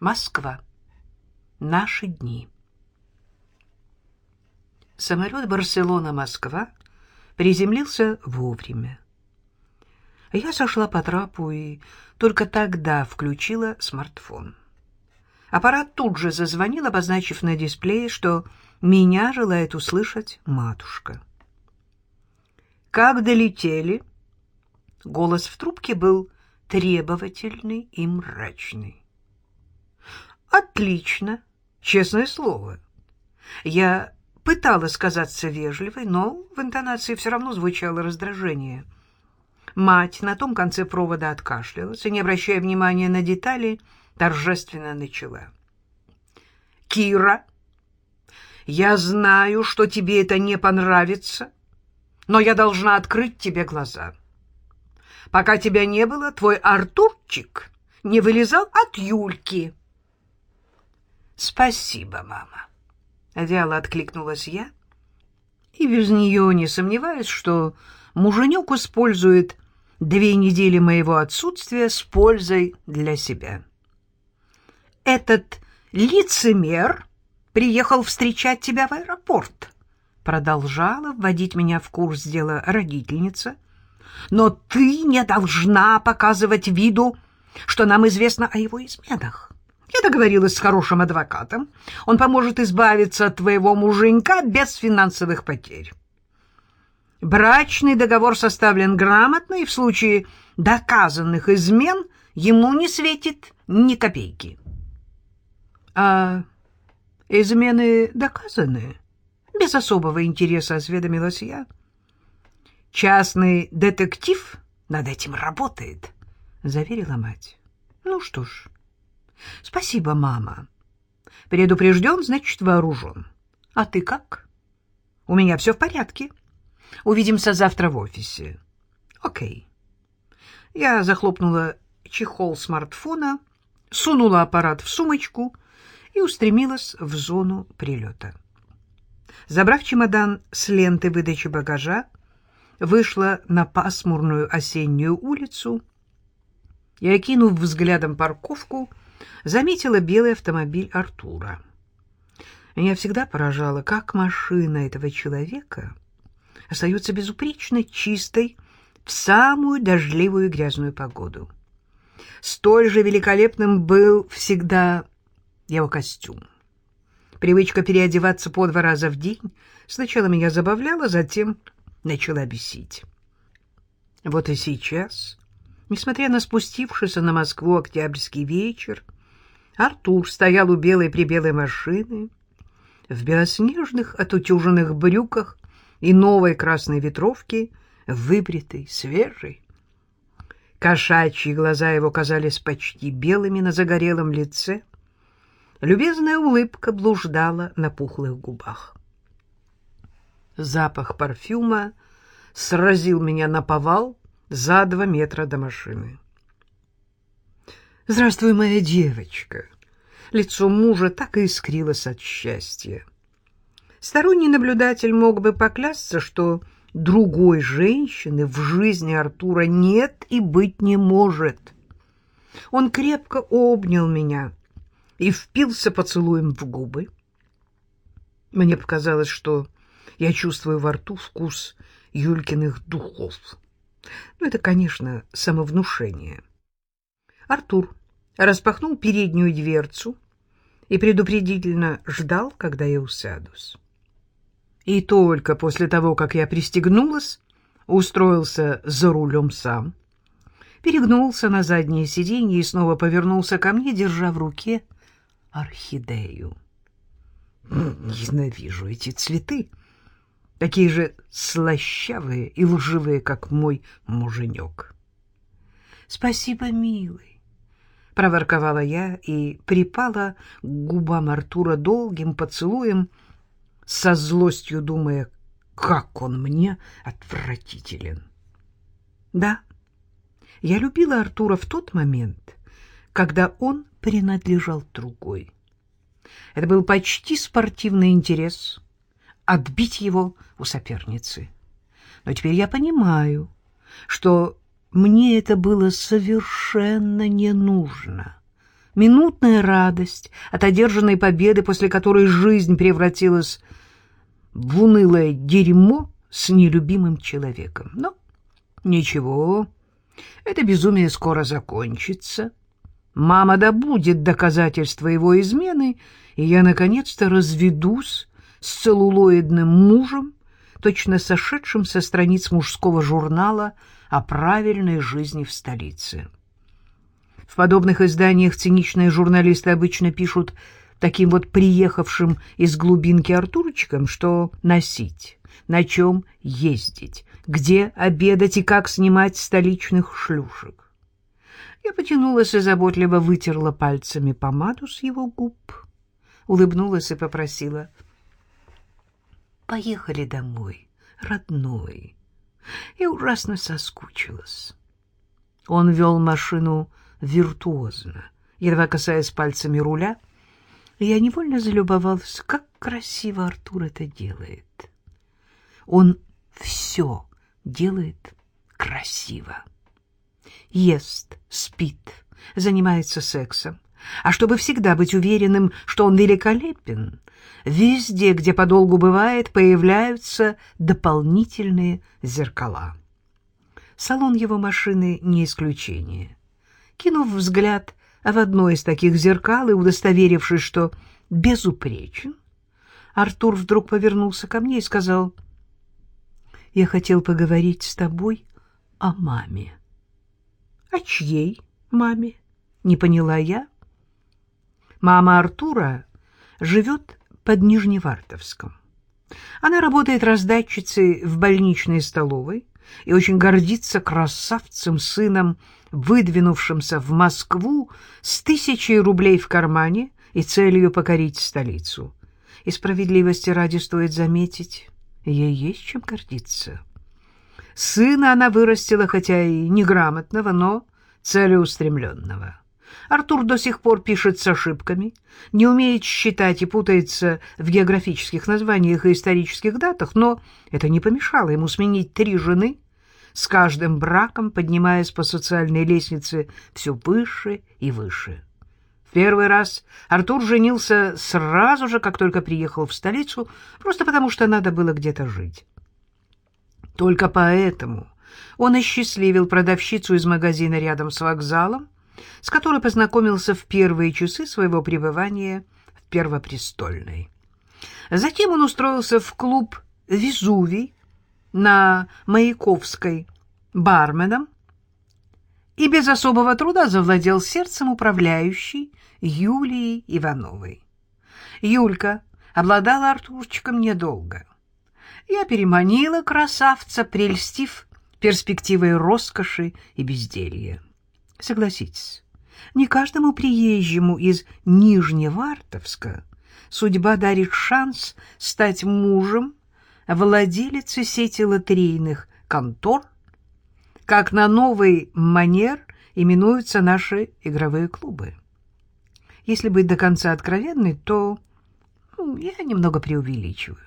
Москва. Наши дни. Самолет Барселона-Москва приземлился вовремя. Я сошла по трапу и только тогда включила смартфон. Аппарат тут же зазвонил, обозначив на дисплее, что меня желает услышать матушка. «Как долетели?» Голос в трубке был требовательный и мрачный. Отлично, честное слово. Я пыталась казаться вежливой, но в интонации все равно звучало раздражение. Мать на том конце провода откашлялась и, не обращая внимания на детали, торжественно начала. «Кира, я знаю, что тебе это не понравится, но я должна открыть тебе глаза. Пока тебя не было, твой Артурчик не вылезал от Юльки». «Спасибо, мама», — вяло откликнулась я, и без нее не сомневаюсь, что муженек использует две недели моего отсутствия с пользой для себя. «Этот лицемер приехал встречать тебя в аэропорт», — продолжала вводить меня в курс дела родительница. «Но ты не должна показывать виду, что нам известно о его изменах. Я договорилась с хорошим адвокатом. Он поможет избавиться от твоего муженька без финансовых потерь. Брачный договор составлен грамотно, и в случае доказанных измен ему не светит ни копейки. А измены доказаны? Без особого интереса осведомилась я. Частный детектив над этим работает, заверила мать. Ну что ж, — Спасибо, мама. Предупрежден, значит, вооружен. А ты как? У меня все в порядке. Увидимся завтра в офисе. Окей. Я захлопнула чехол смартфона, сунула аппарат в сумочку и устремилась в зону прилета. Забрав чемодан с ленты выдачи багажа, вышла на пасмурную осеннюю улицу и, окинув взглядом парковку, заметила белый автомобиль Артура. Меня всегда поражало, как машина этого человека остается безупречно чистой в самую дождливую и грязную погоду. Столь же великолепным был всегда его костюм. Привычка переодеваться по два раза в день сначала меня забавляла, затем начала бесить. Вот и сейчас, несмотря на спустившийся на Москву октябрьский вечер, Артур стоял у белой-прибелой машины, в белоснежных отутюженных брюках и новой красной ветровке, выбритый, свежий. Кошачьи глаза его казались почти белыми на загорелом лице. Любезная улыбка блуждала на пухлых губах. Запах парфюма сразил меня на повал за два метра до машины. «Здравствуй, моя девочка!» Лицо мужа так и искрилось от счастья. Сторонний наблюдатель мог бы поклясться, что другой женщины в жизни Артура нет и быть не может. Он крепко обнял меня и впился поцелуем в губы. Мне показалось, что я чувствую во рту вкус Юлькиных духов. Но это, конечно, самовнушение. Артур распахнул переднюю дверцу и предупредительно ждал, когда я усядусь. И только после того, как я пристегнулась, устроился за рулем сам, перегнулся на заднее сиденье и снова повернулся ко мне, держа в руке орхидею. Ненавижу эти цветы, такие же слащавые и лживые, как мой муженек. — Спасибо, милый проворковала я и припала к губам Артура долгим поцелуем, со злостью думая, как он мне отвратителен. Да, я любила Артура в тот момент, когда он принадлежал другой. Это был почти спортивный интерес — отбить его у соперницы. Но теперь я понимаю, что мне это было совершенно не нужно. минутная радость от одержанной победы, после которой жизнь превратилась в унылое дерьмо с нелюбимым человеком. Но ничего, это безумие скоро закончится. Мама добудет доказательства его измены, и я наконец-то разведусь с целлулоидным мужем, точно сошедшим со страниц мужского журнала о правильной жизни в столице. В подобных изданиях циничные журналисты обычно пишут таким вот приехавшим из глубинки Артурочкам, что носить, на чем ездить, где обедать и как снимать столичных шлюшек. Я потянулась и заботливо вытерла пальцами помаду с его губ, улыбнулась и попросила «Поехали домой, родной». Я ужасно соскучилась. Он вел машину виртуозно, едва касаясь пальцами руля, и я невольно залюбовалась, как красиво Артур это делает. Он все делает красиво. Ест, спит, занимается сексом. А чтобы всегда быть уверенным, что он великолепен, везде, где подолгу бывает, появляются дополнительные зеркала. Салон его машины не исключение. Кинув взгляд в одно из таких зеркал и удостоверившись, что безупречен, Артур вдруг повернулся ко мне и сказал, «Я хотел поговорить с тобой о маме». «О чьей маме?» — не поняла я. Мама Артура живет под Нижневартовском. Она работает раздатчицей в больничной столовой и очень гордится красавцем-сыном, выдвинувшимся в Москву с тысячей рублей в кармане и целью покорить столицу. И справедливости ради стоит заметить, ей есть чем гордиться. Сына она вырастила, хотя и неграмотного, но целеустремленного. Артур до сих пор пишет с ошибками, не умеет считать и путается в географических названиях и исторических датах, но это не помешало ему сменить три жены, с каждым браком поднимаясь по социальной лестнице все выше и выше. В первый раз Артур женился сразу же, как только приехал в столицу, просто потому что надо было где-то жить. Только поэтому он осчастливил продавщицу из магазина рядом с вокзалом, с которой познакомился в первые часы своего пребывания в Первопрестольной. Затем он устроился в клуб «Везувий» на Маяковской барменом и без особого труда завладел сердцем управляющей Юлией Ивановой. Юлька обладала Артурчиком недолго. Я переманила красавца, прельстив перспективой роскоши и безделья. Согласитесь, не каждому приезжему из Нижневартовска судьба дарит шанс стать мужем владелицы сети лотерейных контор, как на новый манер именуются наши игровые клубы. Если быть до конца откровенной, то ну, я немного преувеличиваю.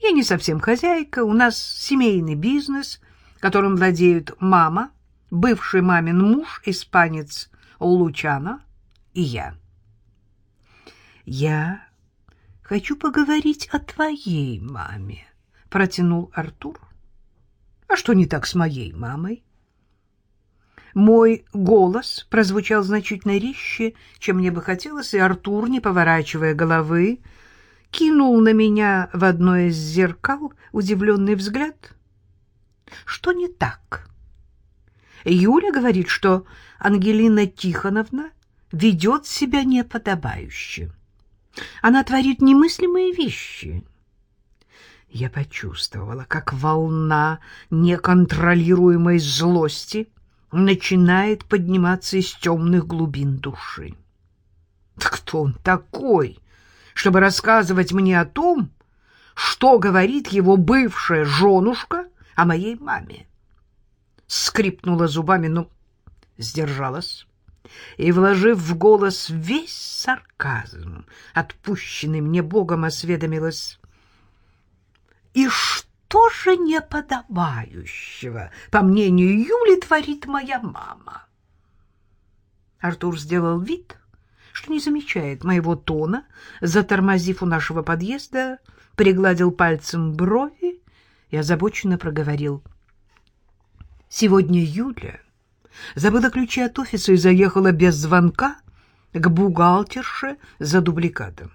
Я не совсем хозяйка, у нас семейный бизнес, которым владеют мама, бывший мамин муж, испанец Лучана и я. «Я хочу поговорить о твоей маме», — протянул Артур. «А что не так с моей мамой?» Мой голос прозвучал значительно резче, чем мне бы хотелось, и Артур, не поворачивая головы, кинул на меня в одно из зеркал удивленный взгляд. «Что не так?» Юля говорит, что Ангелина Тихоновна ведет себя неподобающе. Она творит немыслимые вещи. Я почувствовала, как волна неконтролируемой злости начинает подниматься из темных глубин души. Кто он такой, чтобы рассказывать мне о том, что говорит его бывшая женушка о моей маме? Скрипнула зубами, но сдержалась и, вложив в голос весь сарказм, отпущенный мне Богом, осведомилась. «И что же неподобающего, по мнению Юли, творит моя мама?» Артур сделал вид, что не замечает моего тона, затормозив у нашего подъезда, пригладил пальцем брови и озабоченно проговорил. Сегодня Юля забыла ключи от офиса и заехала без звонка к бухгалтерше за дубликатом.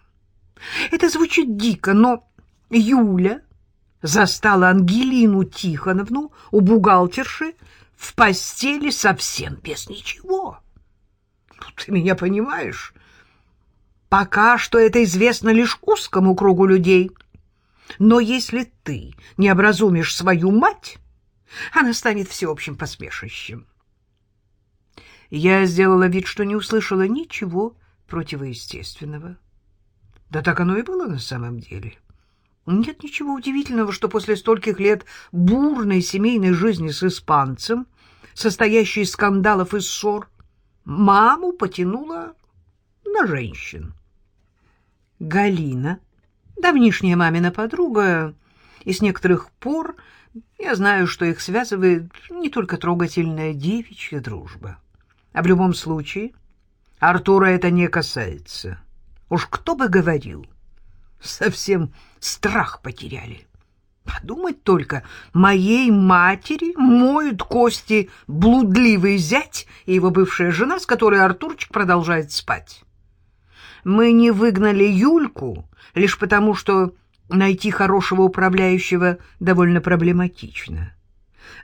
Это звучит дико, но Юля застала Ангелину Тихоновну у бухгалтерши в постели совсем без ничего. Ну, ты меня понимаешь? Пока что это известно лишь узкому кругу людей. Но если ты не образумишь свою мать, она станет всеобщим посмешищем. Я сделала вид, что не услышала ничего противоестественного. Да так оно и было на самом деле. Нет ничего удивительного, что после стольких лет бурной семейной жизни с испанцем, состоящей из скандалов и ссор, маму потянула на женщин. Галина, давнишняя мамина подруга, и с некоторых пор я знаю, что их связывает не только трогательная девичья дружба. А в любом случае Артура это не касается. Уж кто бы говорил, совсем страх потеряли. Подумать только, моей матери моют кости блудливый зять и его бывшая жена, с которой Артурчик продолжает спать. Мы не выгнали Юльку лишь потому, что найти хорошего управляющего довольно проблематично.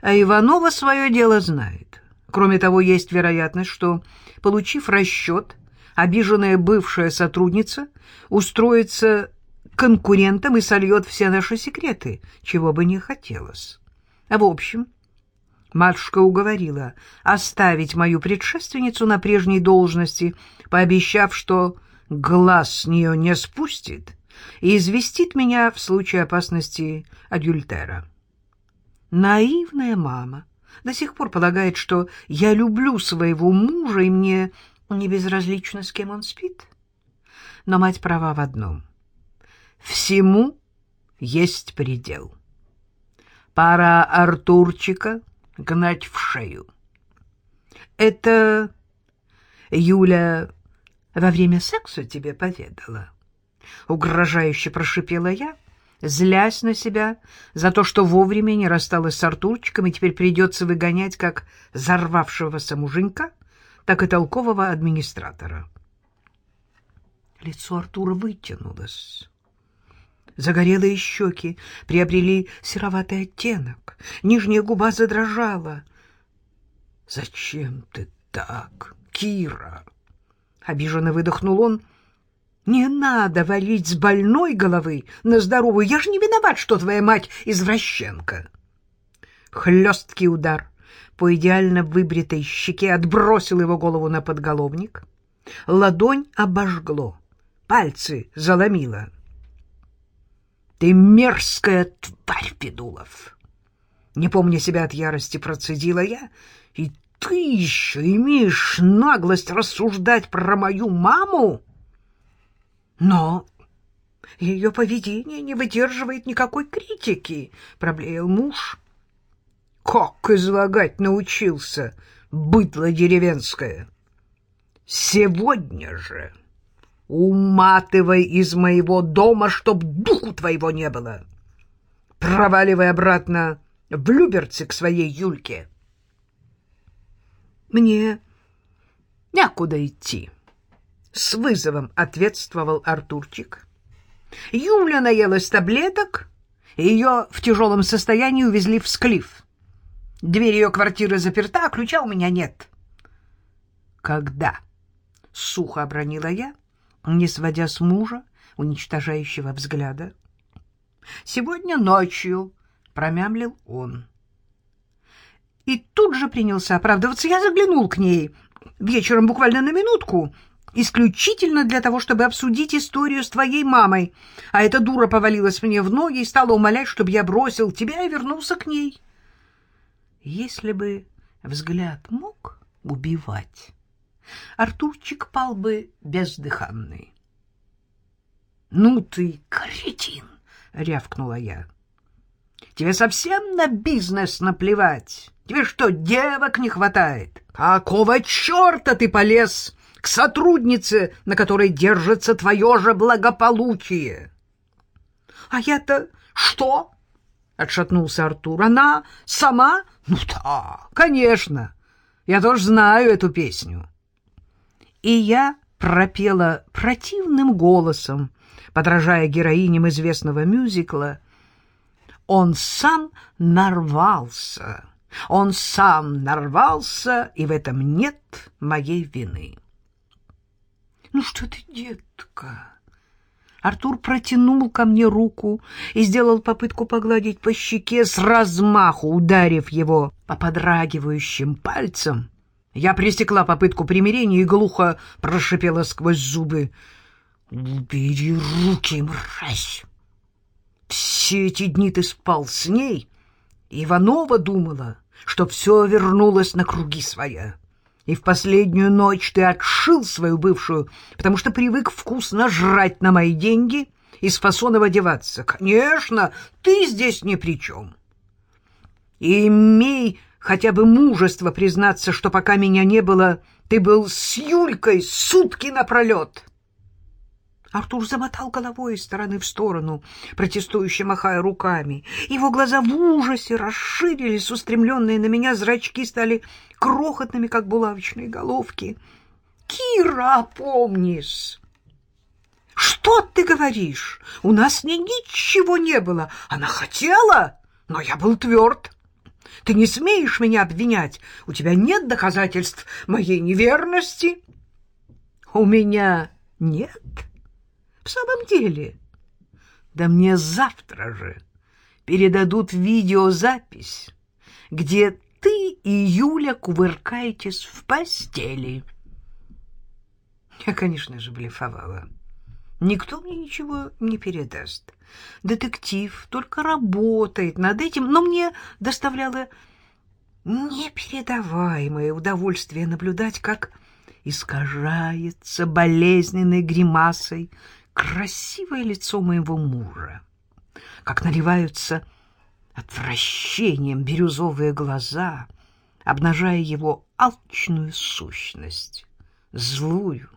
А Иванова свое дело знает. Кроме того, есть вероятность, что, получив расчет, обиженная бывшая сотрудница устроится конкурентом и сольет все наши секреты, чего бы не хотелось. А в общем, матушка уговорила оставить мою предшественницу на прежней должности, пообещав, что глаз с нее не спустит и известит меня в случае опасности адюльтера. Наивная мама до сих пор полагает, что я люблю своего мужа, и мне не безразлично, с кем он спит. Но мать права в одном. Всему есть предел. Пора Артурчика гнать в шею. Это Юля во время секса тебе поведала? Угрожающе прошипела я, злясь на себя за то, что вовремя не рассталась с Артурчиком и теперь придется выгонять как взорвавшегося муженька, так и толкового администратора. Лицо Артура вытянулось. Загорелые щеки приобрели сероватый оттенок, нижняя губа задрожала. — Зачем ты так, Кира? — обиженно выдохнул он. — Не надо валить с больной головы на здоровую. Я же не виноват, что твоя мать извращенка. Хлесткий удар по идеально выбритой щеке отбросил его голову на подголовник. Ладонь обожгло, пальцы заломило. «Ты мерзкая тварь, Педулов!» Не помня себя от ярости, процедила я. «И ты еще имеешь наглость рассуждать про мою маму?» «Но ее поведение не выдерживает никакой критики», — проблеял муж. Как излагать научился, быдло деревенское? Сегодня же уматывай из моего дома, чтоб духу твоего не было. Проваливай обратно в Люберцы к своей Юльке. Мне некуда идти. С вызовом ответствовал Артурчик. Юля наелась таблеток, ее в тяжелом состоянии увезли в склиф. Дверь ее квартиры заперта, а ключа у меня нет. Когда? Сухо обронила я, не сводя с мужа уничтожающего взгляда. Сегодня ночью, промямлил он. И тут же принялся оправдываться. Я заглянул к ней вечером буквально на минутку, исключительно для того, чтобы обсудить историю с твоей мамой. А эта дура повалилась мне в ноги и стала умолять, чтобы я бросил тебя и вернулся к ней. Если бы взгляд мог убивать, Артурчик пал бы бездыханный. — Ну ты, кретин! — рявкнула я. — Тебе совсем на бизнес наплевать? Тебе что, девок не хватает? Какого черта ты полез к сотруднице, на которой держится твое же благополучие. — А я-то что? — отшатнулся Артур. — Она сама? — Ну да, конечно. Я тоже знаю эту песню. И я пропела противным голосом, подражая героиням известного мюзикла. Он сам нарвался. Он сам нарвался, и в этом нет моей вины. — Ну что ты, детка? Артур протянул ко мне руку и сделал попытку погладить по щеке с размаху, ударив его по подрагивающим пальцам. Я пресекла попытку примирения и глухо прошипела сквозь зубы. «Убери руки, мразь! Все эти дни ты спал с ней. Иванова думала, что все вернулось на круги своя. И в последнюю ночь ты отшил свою бывшую, потому что привык вкусно жрать на мои деньги и с фасонов одеваться. Конечно, ты здесь ни при чем. И имей хотя бы мужество признаться, что пока меня не было, ты был с Юлькой сутки напролет. Артур замотал головой из стороны в сторону, протестующе махая руками. Его глаза в ужасе расширились, устремленные на меня зрачки стали крохотными, как булавочные головки. «Кира, опомнись!» «Что ты говоришь? У нас с ней ничего не было. Она хотела, но я был тверд. Ты не смеешь меня обвинять. У тебя нет доказательств моей неверности?» «У меня нет?» В самом деле? Да мне завтра же передадут видеозапись, где ты и Юля кувыркаетесь в постели. Я, конечно же, блефовала. Никто мне ничего не передаст. Детектив только работает над этим, но мне доставляло непередаваемое удовольствие наблюдать, как искажается болезненной гримасой красивое лицо моего мужа, как наливаются отвращением бирюзовые глаза, обнажая его алчную сущность, злую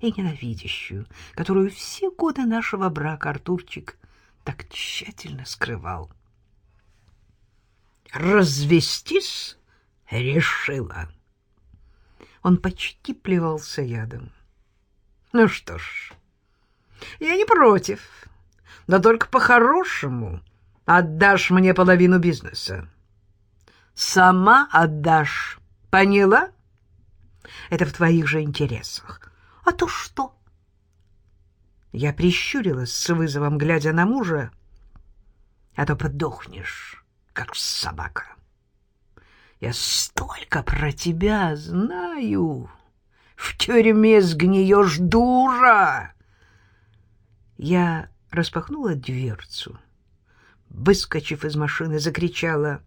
и ненавидящую, которую все годы нашего брака Артурчик так тщательно скрывал. «Развестись?» — решила. Он почти плевался ядом. «Ну что ж...» Я не против. Но только по-хорошему отдашь мне половину бизнеса. Сама отдашь. Поняла? Это в твоих же интересах. А то что? Я прищурилась с вызовом, глядя на мужа. А то подохнешь, как собака. Я столько про тебя знаю. В тюрьме сгниешь, дура! Я распахнула дверцу. Выскочив из машины, закричала.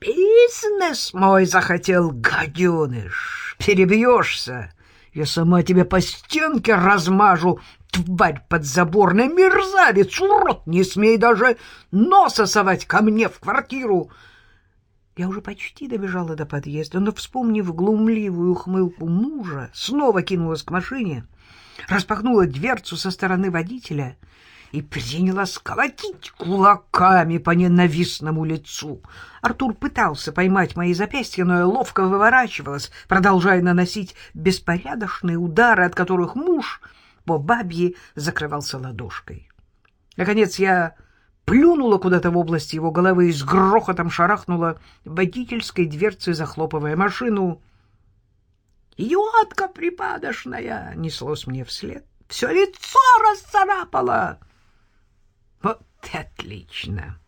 «Бизнес мой захотел, гаденыш! Перебьешься! Я сама тебя по стенке размажу, тварь подзаборная, мерзавец, урод! Не смей даже носа совать ко мне в квартиру!» Я уже почти добежала до подъезда, но, вспомнив глумливую ухмылку мужа, снова кинулась к машине — распахнула дверцу со стороны водителя и принялась колотить кулаками по ненавистному лицу. Артур пытался поймать мои запястья, но я ловко выворачивалась, продолжая наносить беспорядочные удары, от которых муж по бабье закрывался ладошкой. Наконец я плюнула куда-то в область его головы и с грохотом шарахнула водительской дверцей, захлопывая машину — «Идиотка припадочная!» — неслось мне вслед. «Все лицо расцарапало!» «Вот отлично!»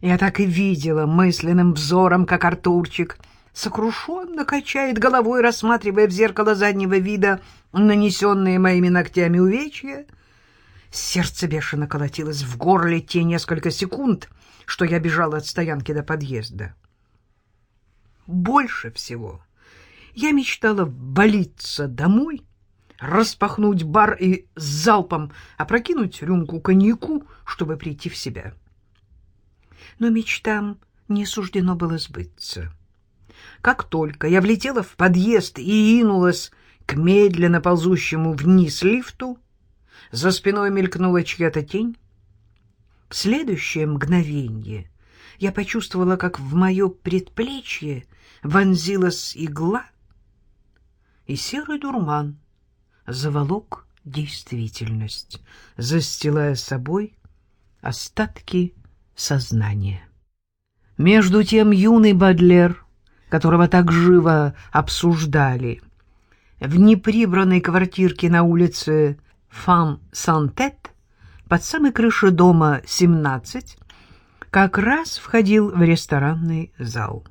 Я так и видела мысленным взором, как Артурчик сокрушенно качает головой, рассматривая в зеркало заднего вида нанесенные моими ногтями увечья. Сердце бешено колотилось в горле те несколько секунд, что я бежала от стоянки до подъезда. Больше всего я мечтала болиться домой, распахнуть бар и залпом опрокинуть рюмку коньяку, чтобы прийти в себя. Но мечтам не суждено было сбыться. Как только я влетела в подъезд и инулась к медленно ползущему вниз лифту. За спиной мелькнула чья-то тень. В следующее мгновение я почувствовала, как в мое предплечье вонзилась игла, и серый дурман заволок действительность, застилая собой остатки сознания. Между тем юный Бадлер, которого так живо обсуждали, в неприбранной квартирке на улице Фам-Сантет под самой крышей дома 17 как раз входил в ресторанный зал.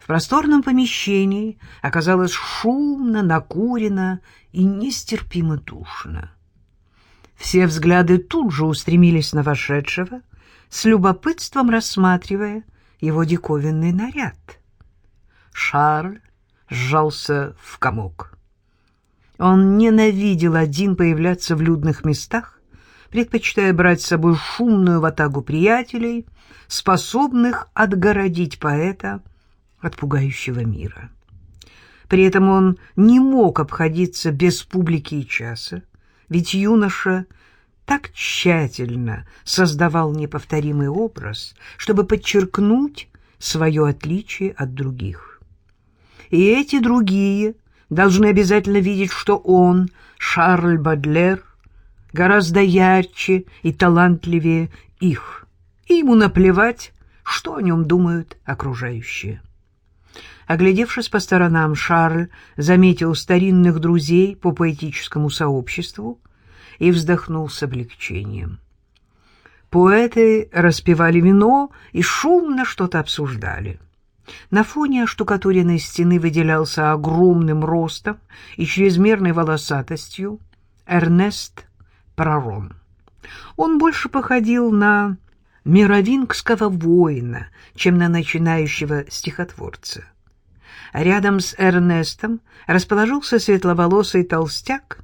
В просторном помещении оказалось шумно, накурено и нестерпимо душно. Все взгляды тут же устремились на вошедшего, с любопытством рассматривая его диковинный наряд. Шарль сжался в комок. Он ненавидел один появляться в людных местах, предпочитая брать с собой шумную ватагу приятелей, способных отгородить поэта от пугающего мира. При этом он не мог обходиться без публики и часа, ведь юноша так тщательно создавал неповторимый образ, чтобы подчеркнуть свое отличие от других. И эти другие должны обязательно видеть, что он, Шарль Бадлер, гораздо ярче и талантливее их, и ему наплевать, что о нем думают окружающие. Оглядевшись по сторонам, Шарль заметил старинных друзей по поэтическому сообществу, и вздохнул с облегчением. Поэты распивали вино и шумно что-то обсуждали. На фоне оштукатуренной стены выделялся огромным ростом и чрезмерной волосатостью Эрнест Пророн. Он больше походил на мировингского воина, чем на начинающего стихотворца. Рядом с Эрнестом расположился светловолосый толстяк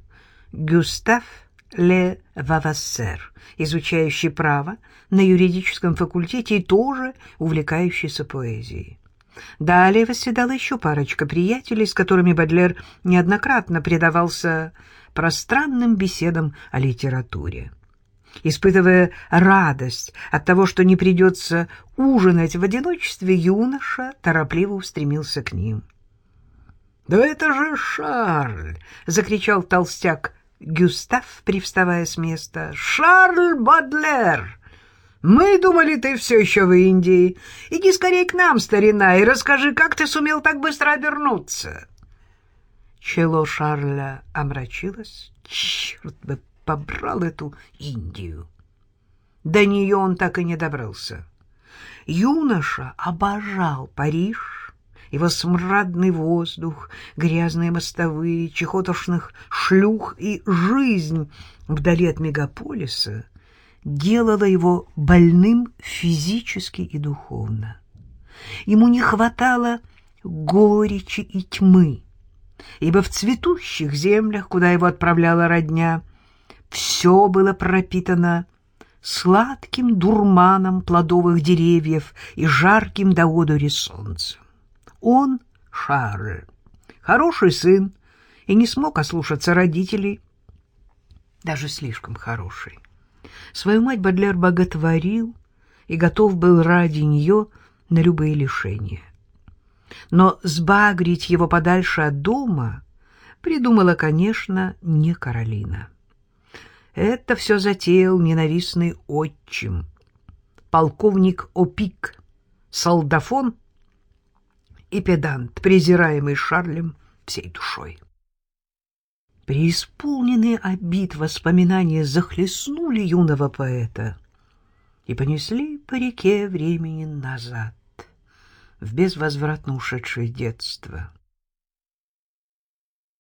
Гюстав Ле Вавассер, изучающий право на юридическом факультете и тоже увлекающийся поэзией. Далее восседала еще парочка приятелей, с которыми Бадлер неоднократно предавался пространным беседам о литературе. Испытывая радость от того, что не придется ужинать в одиночестве, юноша торопливо устремился к ним. «Да это же Шарль!» — закричал толстяк Гюстав, привставая с места. «Шарль Бадлер! Мы думали, ты все еще в Индии. Иди скорее к нам, старина, и расскажи, как ты сумел так быстро обернуться». Чело Шарля омрачилось. Черт бы побрал эту Индию. До нее он так и не добрался. Юноша обожал Париж, его смрадный воздух, грязные мостовые, чехотошных шлюх и жизнь вдали от мегаполиса делала его больным физически и духовно. Ему не хватало горечи и тьмы, ибо в цветущих землях, куда его отправляла родня, все было пропитано сладким дурманом плодовых деревьев и жарким до одури солнцем. Он, Шарль, хороший сын, и не смог ослушаться родителей, даже слишком хороший. Свою мать Бадлер боготворил и готов был ради нее на любые лишения. Но сбагрить его подальше от дома придумала, конечно, не Каролина. Это все затеял ненавистный отчим, полковник Опик, солдафон — и педант, презираемый Шарлем всей душой. Преисполненные обид воспоминания захлестнули юного поэта и понесли по реке времени назад, в безвозвратно ушедшее детство.